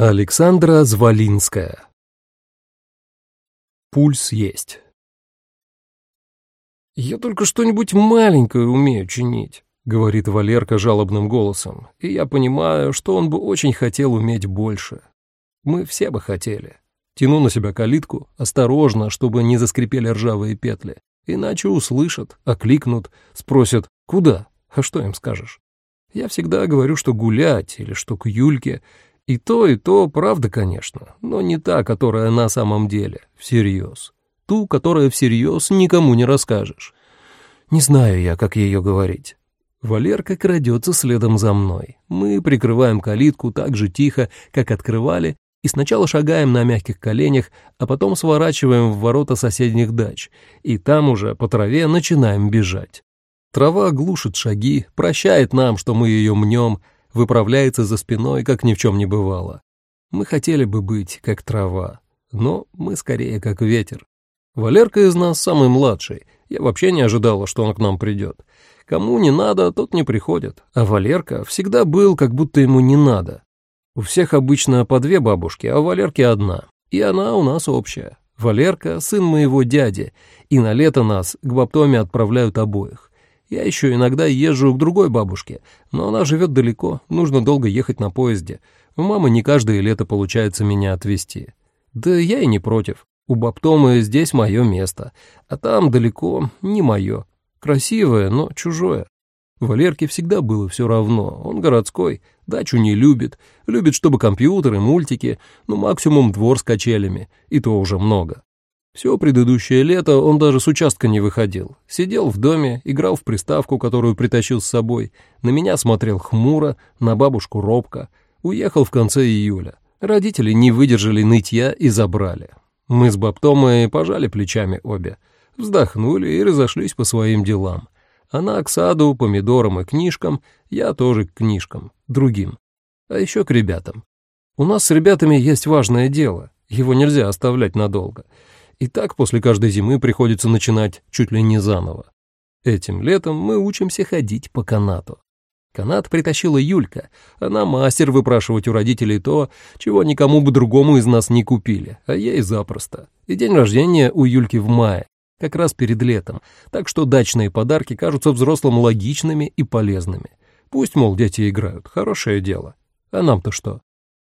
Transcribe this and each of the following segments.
Александра Звалинская. Пульс есть. «Я только что-нибудь маленькое умею чинить», — говорит Валерка жалобным голосом, и я понимаю, что он бы очень хотел уметь больше. Мы все бы хотели. Тяну на себя калитку, осторожно, чтобы не заскрипели ржавые петли, иначе услышат, окликнут, спросят «Куда?», а что им скажешь? Я всегда говорю, что гулять или что к Юльке — и то, и то правда, конечно, но не та, которая на самом деле, всерьез. Ту, которая всерьез никому не расскажешь. Не знаю я, как ее говорить. Валерка крадется следом за мной. Мы прикрываем калитку так же тихо, как открывали, и сначала шагаем на мягких коленях, а потом сворачиваем в ворота соседних дач, и там уже по траве начинаем бежать. Трава глушит шаги, прощает нам, что мы ее мнем, выправляется за спиной, как ни в чем не бывало. Мы хотели бы быть как трава, но мы скорее как ветер. Валерка из нас самый младший. Я вообще не ожидала, что он к нам придет. Кому не надо, тот не приходит. А Валерка всегда был, как будто ему не надо. У всех обычно по две бабушки, а у Валерки одна. И она у нас общая. Валерка — сын моего дяди, и на лето нас к баптоме отправляют обоих. Я еще иногда езжу к другой бабушке, но она живет далеко, нужно долго ехать на поезде. У мамы не каждое лето получается меня отвезти. Да я и не против. У Баптомы здесь мое место, а там далеко не мое. Красивое, но чужое. Валерке всегда было все равно, он городской, дачу не любит, любит, чтобы компьютеры, мультики, ну максимум двор с качелями, и то уже много. Все предыдущее лето он даже с участка не выходил. Сидел в доме, играл в приставку, которую притащил с собой, на меня смотрел хмуро, на бабушку робко. Уехал в конце июля. Родители не выдержали нытья и забрали. Мы с Баптомой пожали плечами обе, вздохнули и разошлись по своим делам. Она к саду, помидорам и книжкам, я тоже к книжкам, другим. А еще к ребятам. У нас с ребятами есть важное дело, его нельзя оставлять надолго — и так после каждой зимы приходится начинать чуть ли не заново. Этим летом мы учимся ходить по канату. Канат притащила Юлька. Она мастер выпрашивать у родителей то, чего никому бы другому из нас не купили, а ей запросто. И день рождения у Юльки в мае, как раз перед летом, так что дачные подарки кажутся взрослым логичными и полезными. Пусть, мол, дети играют, хорошее дело. А нам-то что?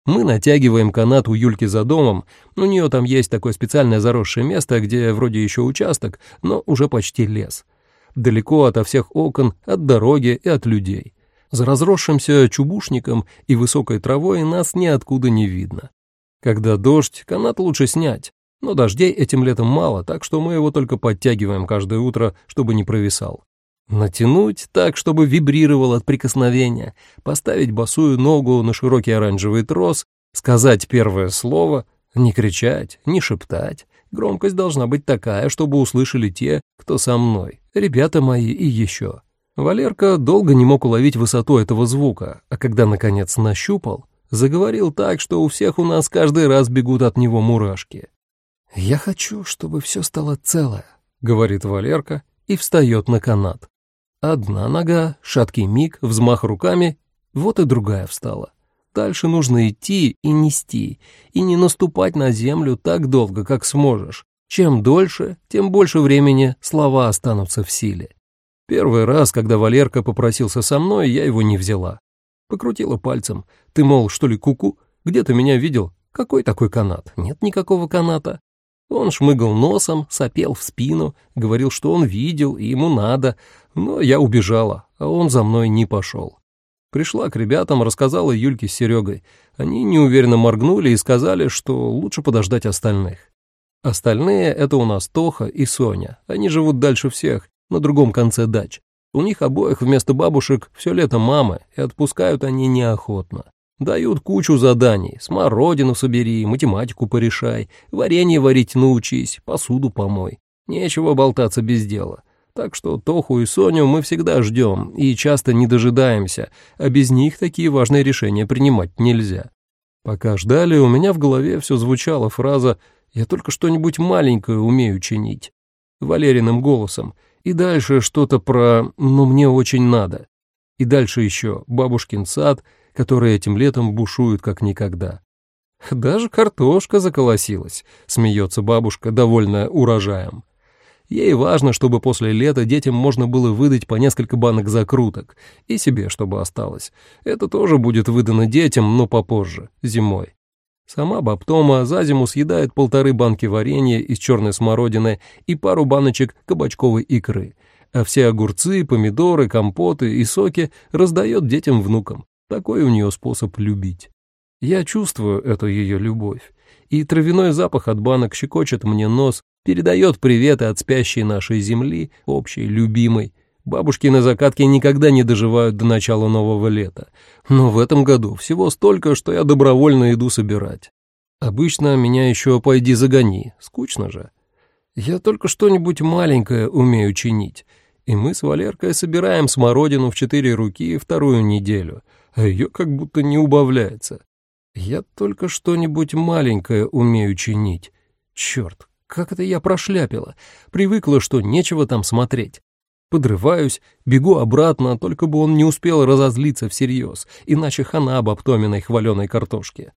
Мы натягиваем канат у Юльки за домом, у нее там есть такое специальное заросшее место, где вроде еще участок, но уже почти лес. Далеко ото всех окон, от дороги и от людей. За разросшимся чубушником и высокой травой нас ниоткуда не видно. Когда дождь, канат лучше снять, но дождей этим летом мало, так что мы его только подтягиваем каждое утро, чтобы не провисал. Натянуть так, чтобы вибрировал от прикосновения, поставить босую ногу на широкий оранжевый трос, сказать первое слово, не кричать, не шептать. Громкость должна быть такая, чтобы услышали те, кто со мной, ребята мои и еще. Валерка долго не мог уловить высоту этого звука, а когда, наконец, нащупал, заговорил так, что у всех у нас каждый раз бегут от него мурашки. «Я хочу, чтобы все стало целое», — говорит Валерка и встает на канат. Одна нога, шаткий миг, взмах руками, вот и другая встала. Дальше нужно идти и нести, и не наступать на землю так долго, как сможешь. Чем дольше, тем больше времени слова останутся в силе. Первый раз, когда Валерка попросился со мной, я его не взяла. Покрутила пальцем. Ты, мол, что ли, куку? -ку? Где ты меня видел? Какой такой канат? Нет никакого каната. Он шмыгал носом, сопел в спину, говорил, что он видел и ему надо, но я убежала, а он за мной не пошел. Пришла к ребятам, рассказала Юльке с Серегой. Они неуверенно моргнули и сказали, что лучше подождать остальных. Остальные — это у нас Тоха и Соня. Они живут дальше всех, на другом конце дач. У них обоих вместо бабушек все лето мамы, и отпускают они неохотно. Дают кучу заданий. Смородину собери, математику порешай, варенье варить научись, посуду помой. Нечего болтаться без дела. Так что Тоху и Соню мы всегда ждем и часто не дожидаемся, а без них такие важные решения принимать нельзя. Пока ждали, у меня в голове все звучала фраза «Я только что-нибудь маленькое умею чинить» Валериным голосом, и дальше что-то про «но мне очень надо». И дальше еще бабушкин сад, который этим летом бушует как никогда. Даже картошка заколосилась, смеется бабушка, довольная урожаем. Ей важно, чтобы после лета детям можно было выдать по несколько банок закруток, и себе чтобы осталось. Это тоже будет выдано детям, но попозже, зимой. Сама бабтома за зиму съедает полторы банки варенья из черной смородины и пару баночек кабачковой икры, а все огурцы, помидоры, компоты и соки раздает детям-внукам. Такой у нее способ любить. Я чувствую эту ее любовь, и травяной запах от банок щекочет мне нос, передает приветы от спящей нашей земли, общей, любимой. Бабушки на закатке никогда не доживают до начала нового лета, но в этом году всего столько, что я добровольно иду собирать. Обычно меня еще пойди загони, скучно же. Я только что-нибудь маленькое умею чинить, и мы с Валеркой собираем смородину в четыре руки вторую неделю, а ее как будто не убавляется. Я только что-нибудь маленькое умею чинить. Черт, как это я прошляпила. Привыкла, что нечего там смотреть. Подрываюсь, бегу обратно, только бы он не успел разозлиться всерьез, иначе хана об обтоменной хваленой картошке.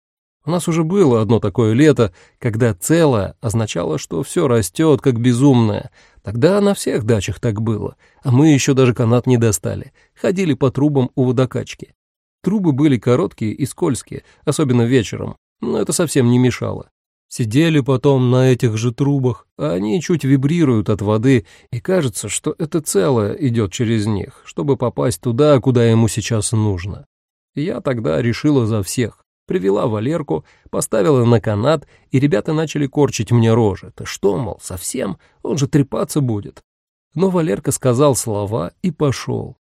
У нас уже было одно такое лето, когда целое означало, что все растет, как безумное. Тогда на всех дачах так было, а мы еще даже канат не достали, ходили по трубам у водокачки. Трубы были короткие и скользкие, особенно вечером, но это совсем не мешало. Сидели потом на этих же трубах, а они чуть вибрируют от воды, и кажется, что это целое идет через них, чтобы попасть туда, куда ему сейчас нужно. Я тогда решила за всех. Привела Валерку, поставила на канат, и ребята начали корчить мне рожи. Ты что, мол, совсем? Он же трепаться будет. Но Валерка сказал слова и пошел.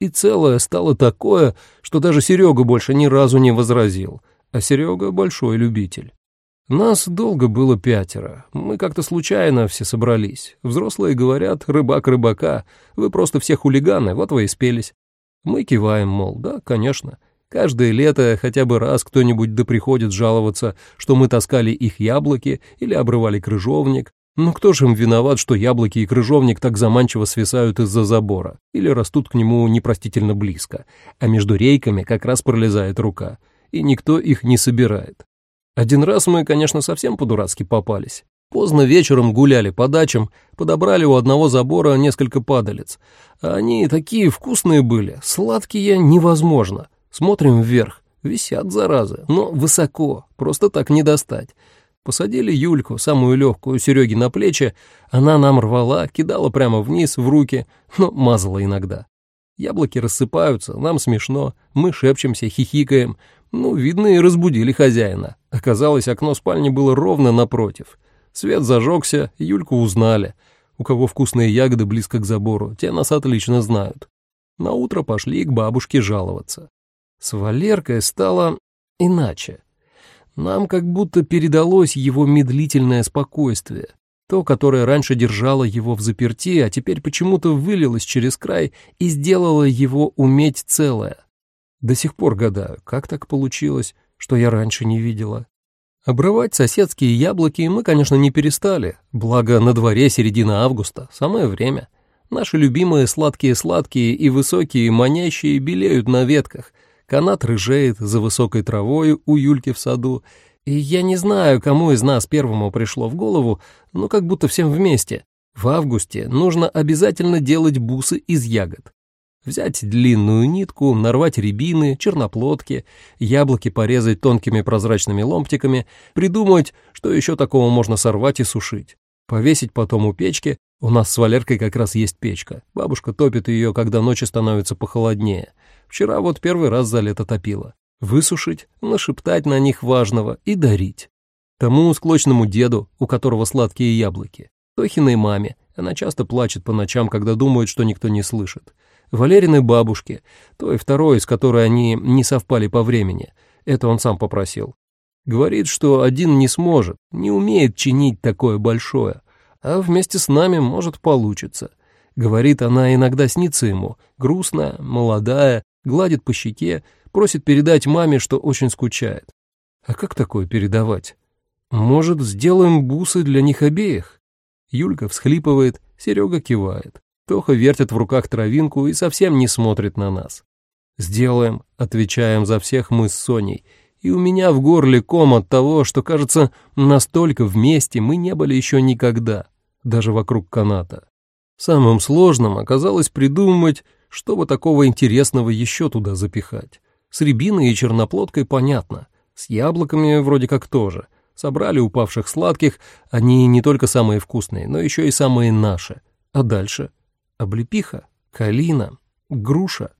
И целое стало такое, что даже Серега больше ни разу не возразил, а Серега большой любитель. Нас долго было пятеро. Мы как-то случайно все собрались. Взрослые говорят, рыбак рыбака, вы просто все хулиганы, вот вы и спелись. Мы киваем, мол, да, конечно. Каждое лето хотя бы раз кто-нибудь да приходит жаловаться, что мы таскали их яблоки или обрывали крыжовник, ну кто же им виноват, что яблоки и крыжовник так заманчиво свисают из-за забора или растут к нему непростительно близко, а между рейками как раз пролезает рука, и никто их не собирает. Один раз мы, конечно, совсем по-дурацки попались. Поздно вечером гуляли по дачам, подобрали у одного забора несколько падалец. А они такие вкусные были, сладкие невозможно. Смотрим вверх, висят заразы, но высоко, просто так не достать. Посадили Юльку, самую легкую, Сереги на плечи. Она нам рвала, кидала прямо вниз, в руки, но мазала иногда. Яблоки рассыпаются, нам смешно, мы шепчемся, хихикаем. Ну, видно, и разбудили хозяина. Оказалось, окно спальни было ровно напротив. Свет зажегся, Юльку узнали. У кого вкусные ягоды близко к забору, те нас отлично знают. На утро пошли к бабушке жаловаться. С Валеркой стало иначе. Нам как будто передалось его медлительное спокойствие, то, которое раньше держало его в заперти, а теперь почему-то вылилось через край и сделало его уметь целое. До сих пор гадаю, как так получилось, что я раньше не видела. Обрывать соседские яблоки мы, конечно, не перестали, благо на дворе середина августа, самое время. Наши любимые сладкие-сладкие и высокие манящие белеют на ветках, канат рыжеет за высокой травой у Юльки в саду, и я не знаю, кому из нас первому пришло в голову, но как будто всем вместе. В августе нужно обязательно делать бусы из ягод. Взять длинную нитку, нарвать рябины, черноплодки, яблоки порезать тонкими прозрачными ломтиками, придумать, что еще такого можно сорвать и сушить. Повесить потом у печки, у нас с Валеркой как раз есть печка. Бабушка топит ее, когда ночи становятся похолоднее. Вчера вот первый раз за лето топила. Высушить, нашептать на них важного и дарить. Тому склочному деду, у которого сладкие яблоки. Тохиной маме, она часто плачет по ночам, когда думает, что никто не слышит. Валериной бабушке, той второй, с которой они не совпали по времени. Это он сам попросил. Говорит, что один не сможет, не умеет чинить такое большое, а вместе с нами, может, получится. Говорит, она иногда снится ему, грустная, молодая, гладит по щеке, просит передать маме, что очень скучает. А как такое передавать? Может, сделаем бусы для них обеих? Юлька всхлипывает, Серега кивает. Тоха вертит в руках травинку и совсем не смотрит на нас. «Сделаем», — отвечаем за всех мы с Соней, и у меня в горле ком от того, что, кажется, настолько вместе мы не были еще никогда, даже вокруг каната. Самым сложным оказалось придумать, чтобы такого интересного еще туда запихать. С рябиной и черноплодкой понятно, с яблоками вроде как тоже. Собрали упавших сладких, они не только самые вкусные, но еще и самые наши. А дальше? Облепиха, калина, груша.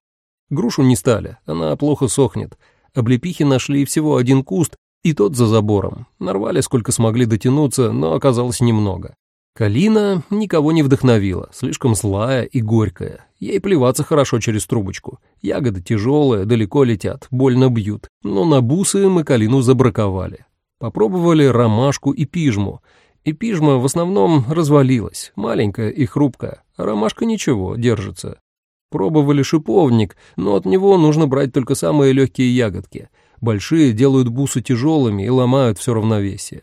Грушу не стали, она плохо сохнет. Облепихи нашли всего один куст, и тот за забором. Нарвали сколько смогли дотянуться, но оказалось немного. Калина никого не вдохновила, слишком злая и горькая. Ей плеваться хорошо через трубочку. Ягоды тяжелые, далеко летят, больно бьют. Но на бусы мы калину забраковали. Попробовали ромашку и пижму. И пижма в основном развалилась, маленькая и хрупкая, ромашка ничего, держится. Пробовали шиповник, но от него нужно брать только самые легкие ягодки. Большие делают бусы тяжелыми и ломают все равновесие.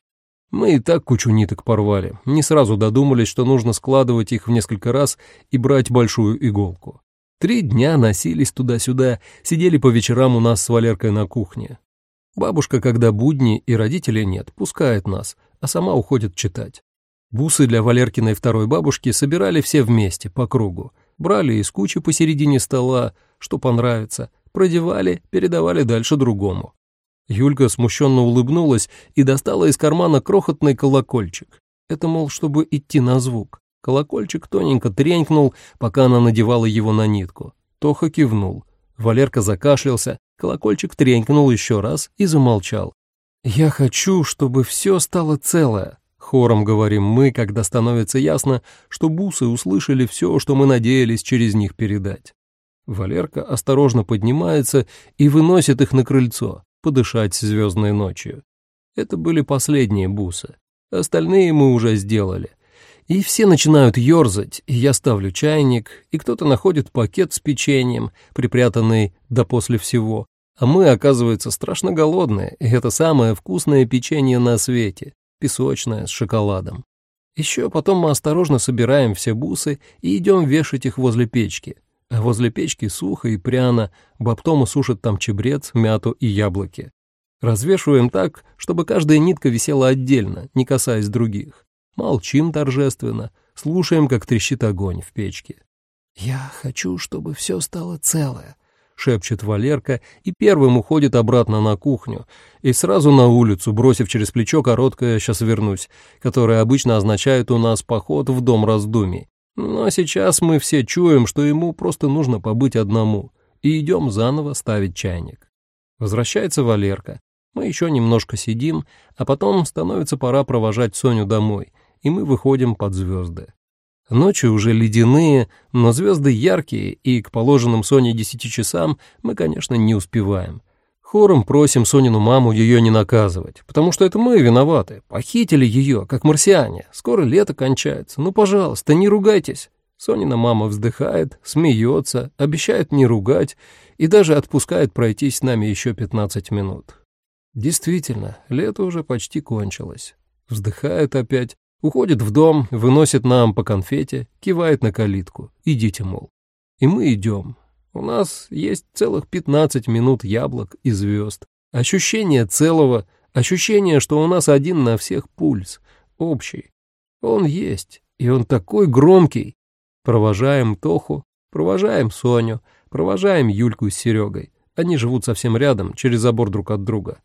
Мы и так кучу ниток порвали, не сразу додумались, что нужно складывать их в несколько раз и брать большую иголку. Три дня носились туда-сюда, сидели по вечерам у нас с Валеркой на кухне. Бабушка, когда будни и родителей нет, пускает нас, а сама уходит читать. Бусы для Валеркиной второй бабушки собирали все вместе, по кругу. Брали из кучи посередине стола, что понравится, продевали, передавали дальше другому. Юлька смущенно улыбнулась и достала из кармана крохотный колокольчик. Это, мол, чтобы идти на звук. Колокольчик тоненько тренькнул, пока она надевала его на нитку. Тоха кивнул. Валерка закашлялся, колокольчик тренькнул еще раз и замолчал. «Я хочу, чтобы все стало целое», — хором говорим мы, когда становится ясно, что бусы услышали все, что мы надеялись через них передать. Валерка осторожно поднимается и выносит их на крыльцо подышать звездной ночью. Это были последние бусы. Остальные мы уже сделали. И все начинают ерзать, и я ставлю чайник, и кто-то находит пакет с печеньем, припрятанный до после всего. А мы, оказывается, страшно голодные, и это самое вкусное печенье на свете, песочное, с шоколадом. Еще потом мы осторожно собираем все бусы и идем вешать их возле печки. Возле печки сухо и пряно, Баптома сушит там чебрец, мяту и яблоки. Развешиваем так, чтобы каждая нитка висела отдельно, не касаясь других. Молчим торжественно, слушаем, как трещит огонь в печке. «Я хочу, чтобы все стало целое», — шепчет Валерка и первым уходит обратно на кухню и сразу на улицу, бросив через плечо короткое «сейчас вернусь», которое обычно означает у нас поход в дом раздумий. Но сейчас мы все чуем, что ему просто нужно побыть одному, и идем заново ставить чайник. Возвращается Валерка. Мы еще немножко сидим, а потом становится пора провожать Соню домой, и мы выходим под звезды. Ночи уже ледяные, но звезды яркие, и к положенным Соне десяти часам мы, конечно, не успеваем. Хором просим Сонину маму ее не наказывать, потому что это мы виноваты. Похитили ее, как марсиане. Скоро лето кончается. Ну, пожалуйста, не ругайтесь. Сонина мама вздыхает, смеется, обещает не ругать и даже отпускает пройтись с нами еще 15 минут. Действительно, лето уже почти кончилось. Вздыхает опять, уходит в дом, выносит нам по конфете, кивает на калитку. Идите, мол. И мы идем, у нас есть целых 15 минут яблок и звезд. Ощущение целого, ощущение, что у нас один на всех пульс, общий. Он есть, и он такой громкий. Провожаем Тоху, провожаем Соню, провожаем Юльку с Серегой. Они живут совсем рядом, через забор друг от друга.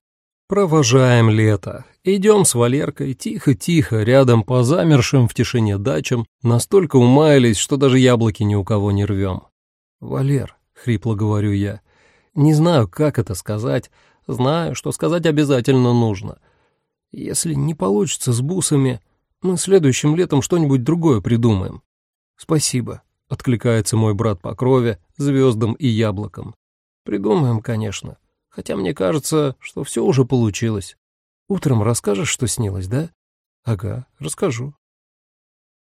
Провожаем лето. Идем с Валеркой тихо-тихо, рядом по замершим в тишине дачам, настолько умаялись, что даже яблоки ни у кого не рвем. «Валер, — хрипло говорю я. «Не знаю, как это сказать. Знаю, что сказать обязательно нужно. Если не получится с бусами, мы следующим летом что-нибудь другое придумаем». «Спасибо», — откликается мой брат по крови, звездам и яблокам. «Придумаем, конечно. Хотя мне кажется, что все уже получилось. Утром расскажешь, что снилось, да?» «Ага, расскажу.